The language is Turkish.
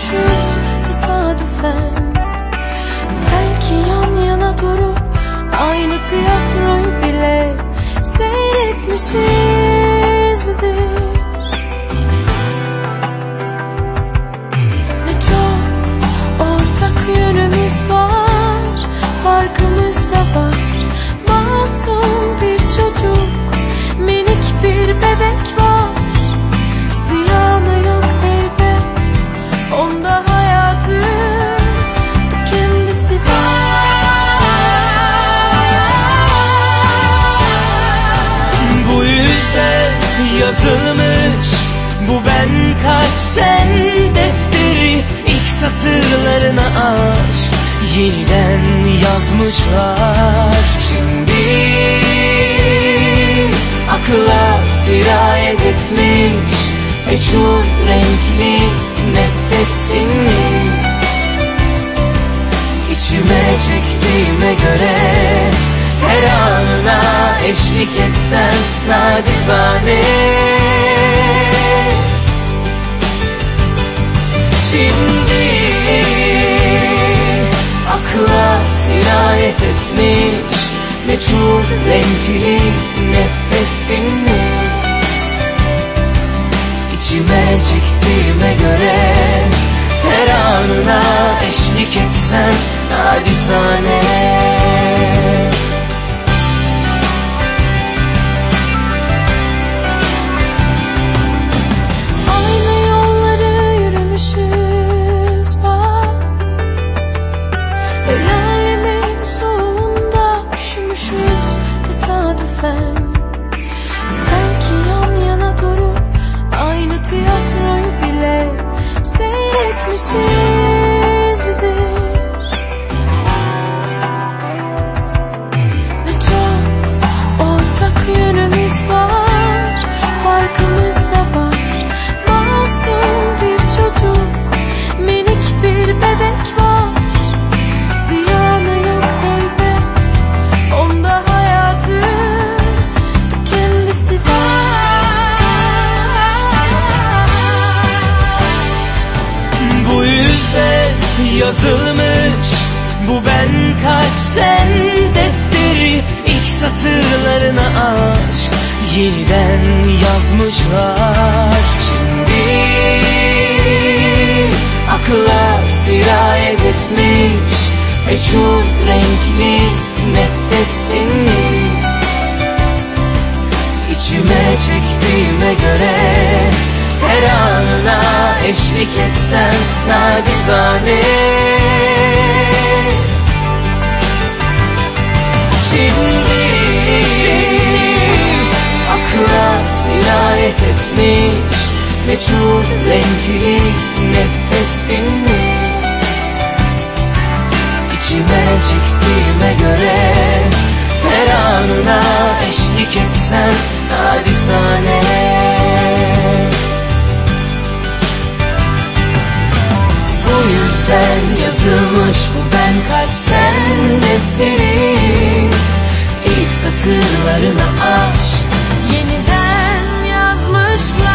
buluşmuşuz tesadüfen. Belki yan yana durup aynı tiyatroyu bile seyretmişizdir. Yazılmış. Bu ben kaç sen defteri ilk satırlarına aç. Yeniden yazmışlar. Şimdi akla sirayet etmiş. Meçhul renkli nefesini İçime çektiğime göre Her anına eşlik etsen nacizane. Şimdi akla sirayet etmiş Meçhul renkli nefesini İçime çektiğime göre Her anına eşlik etsem nacizane tiyatroyu bile seyretmişizdir yazılmış. Bu ben kaç sen defteri ilk satırlarına aç. Yeniden yazmışlar. Şimdi akla sirayet etmiş. Meçhul renkli eşlik etsem nacizane. Şimdi, şimdi akla sirayet etmiş Meçhul renkli nefesini İçime çektiğime göre Her anına eşlik etsem nacizane sen yazılmış bu ben kalp sen defteri. İlk satırlarına aşk yeniden yazmışlar.